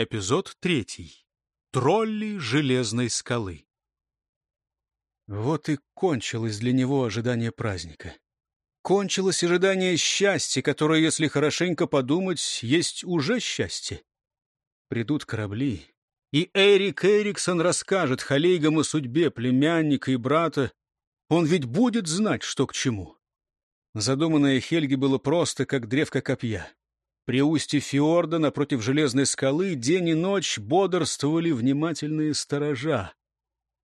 Эпизод третий. Тролли железной скалы. Вот и кончилось для него ожидание праздника. Кончилось ожидание счастья, которое, если хорошенько подумать, есть уже счастье. Придут корабли, и Эрик Эриксон расскажет Халейгам о судьбе племянника и брата. Он ведь будет знать, что к чему. Задуманное Хельги было просто, как древко копья. При устье фьорда, напротив железной скалы, день и ночь бодрствовали внимательные сторожа.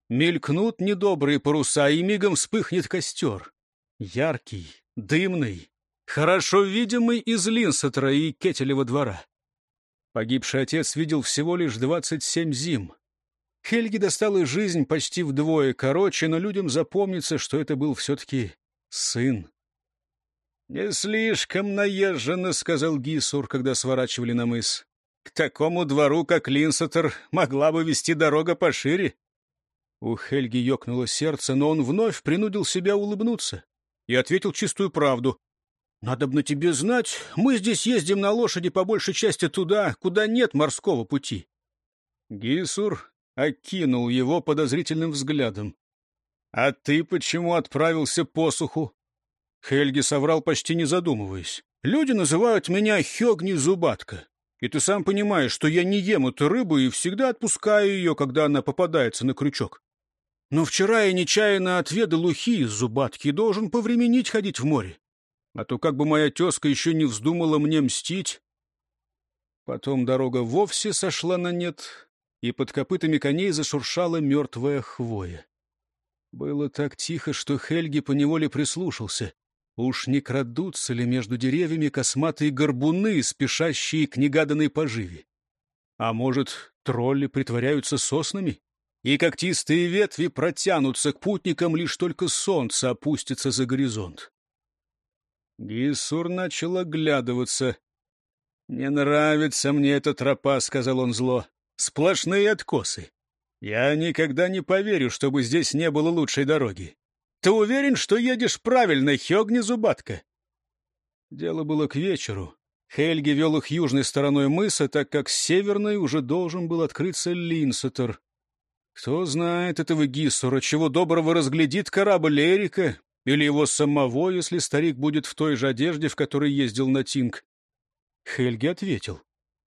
Мелькнут недобрые паруса, и мигом вспыхнет костер. Яркий, дымный, хорошо видимый из Линсетера и Кетелева двора. Погибший отец видел всего лишь двадцать семь зим. Хельги достала жизнь почти вдвое короче, но людям запомнится, что это был все-таки сын. «Не слишком наезженно», — сказал Гисур, когда сворачивали на мыс. «К такому двору, как Линсетер, могла бы вести дорога пошире». У Хельги ёкнуло сердце, но он вновь принудил себя улыбнуться и ответил чистую правду. «Надо бы на тебе знать, мы здесь ездим на лошади по большей части туда, куда нет морского пути». Гисур окинул его подозрительным взглядом. «А ты почему отправился по суху?» Хельги соврал, почти не задумываясь. «Люди называют меня Хёгни Зубатка. И ты сам понимаешь, что я не ем эту рыбу и всегда отпускаю ее, когда она попадается на крючок. Но вчера я нечаянно отведал ухи из зубатки и должен повременить ходить в море. А то как бы моя тезка еще не вздумала мне мстить». Потом дорога вовсе сошла на нет, и под копытами коней зашуршала мертвая хвоя. Было так тихо, что Хельги поневоле прислушался. Уж не крадутся ли между деревьями косматые горбуны, спешащие к негаданной поживе? А может, тролли притворяются соснами? И когтистые ветви протянутся к путникам, лишь только солнце опустится за горизонт. Гисур начал оглядываться. «Не нравится мне эта тропа», — сказал он зло. «Сплошные откосы. Я никогда не поверю, чтобы здесь не было лучшей дороги. Ты уверен, что едешь правильно, Хёгни Зубатка?» Дело было к вечеру. Хельги вел их южной стороной мыса, так как с северной уже должен был открыться Линсетер. Кто знает этого Гиссура, чего доброго разглядит корабль Эрика или его самого, если старик будет в той же одежде, в которой ездил на Тинг. Хельги ответил.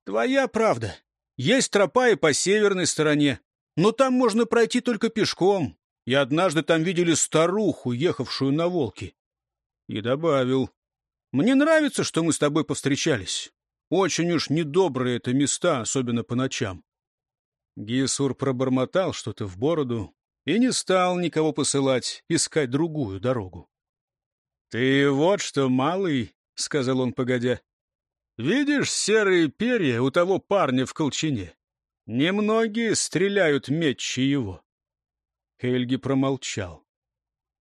«Твоя правда. Есть тропа и по северной стороне, но там можно пройти только пешком и однажды там видели старуху, ехавшую на волке. И добавил, «Мне нравится, что мы с тобой повстречались. Очень уж недобрые это места, особенно по ночам». Гисур пробормотал что-то в бороду и не стал никого посылать искать другую дорогу. «Ты вот что, малый», — сказал он погодя, — «видишь серые перья у того парня в колчине? Немногие стреляют мечи его. Хельги промолчал.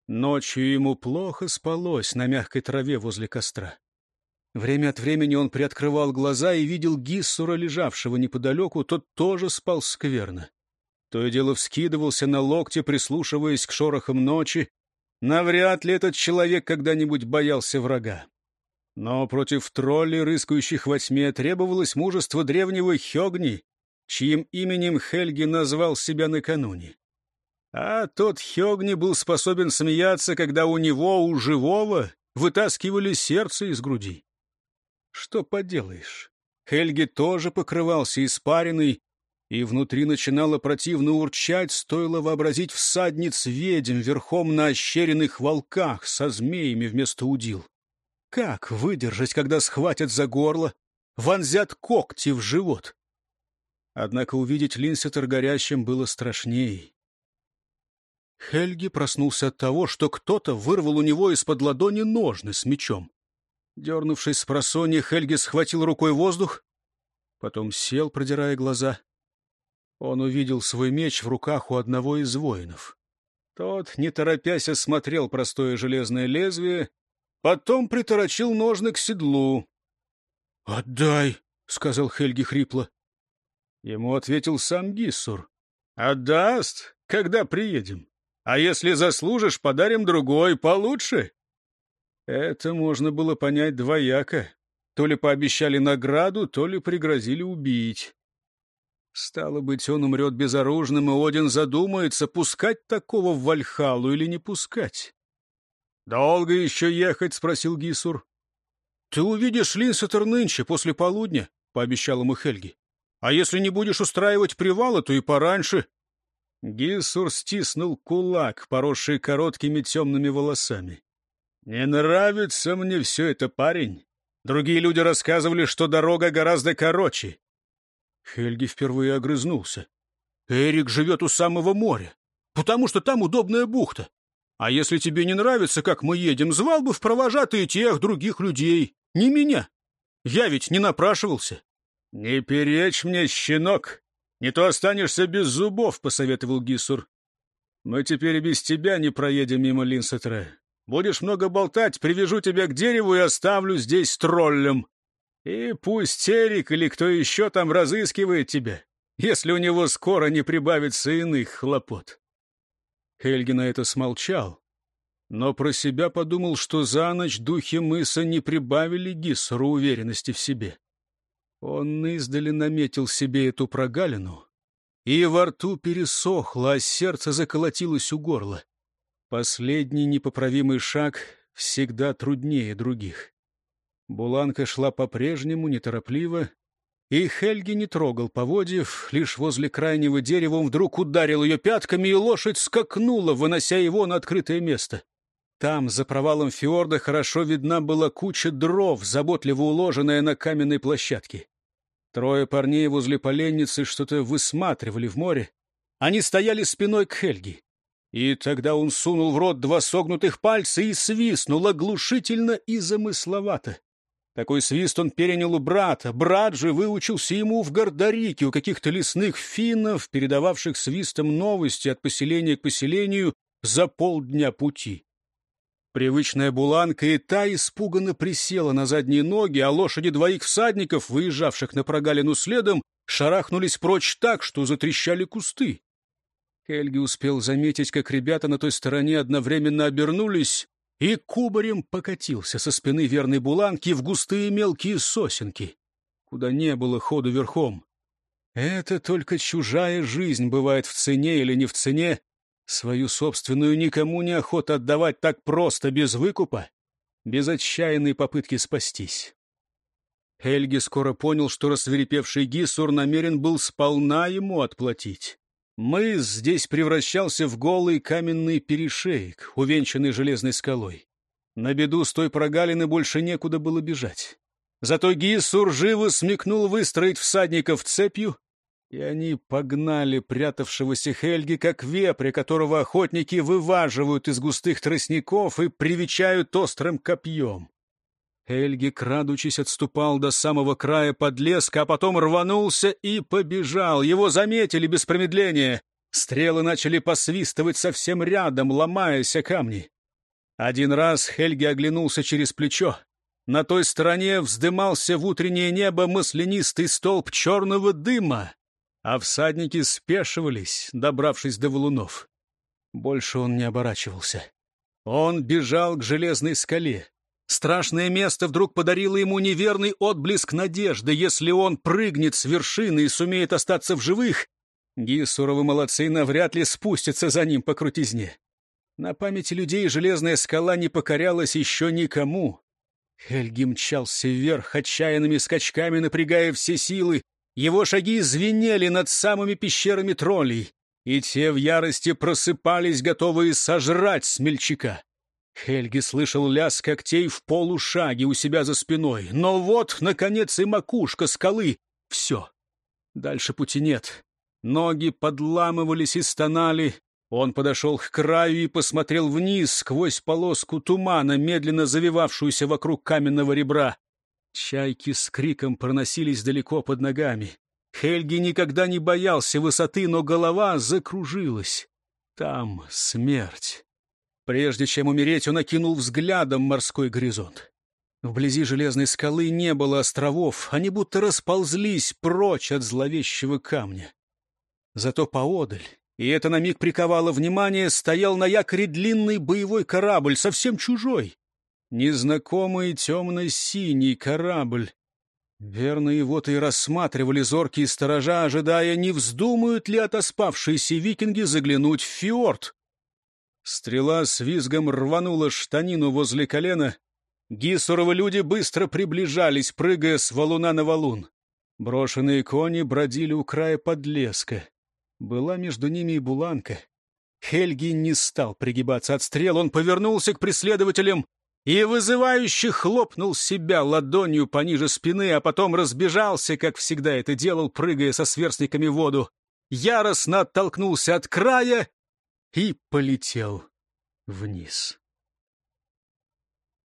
Ночью ему плохо спалось на мягкой траве возле костра. Время от времени он приоткрывал глаза и видел Гиссура, лежавшего неподалеку, тот тоже спал скверно. То и дело вскидывался на локте, прислушиваясь к шорохам ночи. Навряд ли этот человек когда-нибудь боялся врага. Но против троллей, рыскающих во тьме, требовалось мужество древнего Хёгни, чьим именем Хельги назвал себя накануне. А тот Хёгни был способен смеяться, когда у него, у живого, вытаскивали сердце из груди. Что поделаешь? Хельги тоже покрывался испариной, и внутри начинало противно урчать, стоило вообразить всадниц ведьм верхом на ощеренных волках со змеями вместо удил. Как выдержать, когда схватят за горло, вонзят когти в живот? Однако увидеть Линсетер горящим было страшнее. Хельги проснулся от того, что кто-то вырвал у него из-под ладони ножны с мечом. Дернувшись с просонья, Хельги схватил рукой воздух, потом сел, продирая глаза. Он увидел свой меч в руках у одного из воинов. Тот, не торопясь, осмотрел простое железное лезвие, потом приторочил ножны к седлу. «Отдай!» — сказал Хельги хрипло. Ему ответил сам Гиссур. «Отдаст, когда приедем. А если заслужишь, подарим другой, получше. Это можно было понять двояко. То ли пообещали награду, то ли пригрозили убить. Стало быть, он умрет безоружным, и Один задумается, пускать такого в Вальхалу или не пускать. «Долго еще ехать?» — спросил Гисур. «Ты увидишь Линсетер нынче, после полудня», — пообещал ему Хельги. «А если не будешь устраивать привала, то и пораньше». Гисур стиснул кулак, поросший короткими темными волосами. «Не нравится мне все это, парень. Другие люди рассказывали, что дорога гораздо короче». Хельги впервые огрызнулся. «Эрик живет у самого моря, потому что там удобная бухта. А если тебе не нравится, как мы едем, звал бы в провожатые тех других людей, не меня. Я ведь не напрашивался». «Не перечь мне, щенок, не то останешься без зубов», — посоветовал Гисур. «Мы теперь и без тебя не проедем мимо Линсетра. Будешь много болтать, привяжу тебя к дереву и оставлю здесь троллем. И пусть Эрик или кто еще там разыскивает тебя, если у него скоро не прибавится иных хлопот. Хельги на это смолчал, но про себя подумал, что за ночь духи мыса не прибавили Гиссеру уверенности в себе. Он издали наметил себе эту прогалину, и во рту пересохло, а сердце заколотилось у горла. Последний непоправимый шаг всегда труднее других. Буланка шла по-прежнему, неторопливо, и Хельги не трогал поводьев, лишь возле крайнего дерева он вдруг ударил ее пятками, и лошадь скакнула, вынося его на открытое место. Там, за провалом фьорда, хорошо видна была куча дров, заботливо уложенная на каменной площадке. Трое парней возле поленницы что-то высматривали в море. Они стояли спиной к Хельги. И тогда он сунул в рот два согнутых пальца и свистнул оглушительно и замысловато. Такой свист он перенял у брата. Брат же выучился ему в Гордарике у каких-то лесных финнов, передававших свистом новости от поселения к поселению за полдня пути. Привычная буланка и та испуганно присела на задние ноги, а лошади двоих всадников, выезжавших на прогалину следом, шарахнулись прочь так, что затрещали кусты. Хельги успел заметить, как ребята на той стороне одновременно обернулись и кубарем покатился со спины верной буланки в густые мелкие сосенки, куда не было ходу верхом. Это только чужая жизнь бывает в цене или не в цене. Свою собственную никому не охота отдавать так просто, без выкупа, без отчаянной попытки спастись. Хельги скоро понял, что рассверепевший Гисур намерен был сполна ему отплатить. Мыс здесь превращался в голый каменный перешеек, увенчанный железной скалой. На беду с той прогалины больше некуда было бежать. Зато Гисур живо смекнул выстроить всадников цепью, и они погнали прятавшегося Хельги, как вепря, которого охотники вываживают из густых тростников и привечают острым копьем. Эльги, крадучись, отступал до самого края подлеска, а потом рванулся и побежал. Его заметили без промедления. Стрелы начали посвистывать совсем рядом, ломаясь о камни. Один раз Хельги оглянулся через плечо. На той стороне вздымался в утреннее небо маслянистый столб черного дыма, а всадники спешивались, добравшись до валунов. Больше он не оборачивался. Он бежал к железной скале. Страшное место вдруг подарило ему неверный отблеск надежды. Если он прыгнет с вершины и сумеет остаться в живых, Гиссуровы молодцы навряд ли спустятся за ним по крутизне. На памяти людей железная скала не покорялась еще никому. Хельги мчался вверх отчаянными скачками, напрягая все силы. Его шаги звенели над самыми пещерами троллей, и те в ярости просыпались, готовые сожрать смельчака. Хельги слышал лязг когтей в полушаге у себя за спиной. Но вот, наконец, и макушка скалы. Все. Дальше пути нет. Ноги подламывались и стонали. Он подошел к краю и посмотрел вниз сквозь полоску тумана, медленно завивавшуюся вокруг каменного ребра. Чайки с криком проносились далеко под ногами. Хельги никогда не боялся высоты, но голова закружилась. Там смерть. Прежде чем умереть, он окинул взглядом морской горизонт. Вблизи железной скалы не было островов, они будто расползлись прочь от зловещего камня. Зато поодаль, и это на миг приковало внимание, стоял на якоре длинный боевой корабль, совсем чужой. Незнакомый темно-синий корабль. Верно, его-то и рассматривали зоркие сторожа, ожидая, не вздумают ли отоспавшиеся викинги заглянуть в фьорд. Стрела с визгом рванула штанину возле колена. Гисуровы люди быстро приближались, прыгая с валуна на валун. Брошенные кони бродили у края подлеска. Была между ними и буланка. Хельги не стал пригибаться от стрел, он повернулся к преследователям и вызывающе хлопнул себя ладонью пониже спины, а потом разбежался, как всегда это делал, прыгая со сверстниками в воду. Яростно оттолкнулся от края и полетел вниз.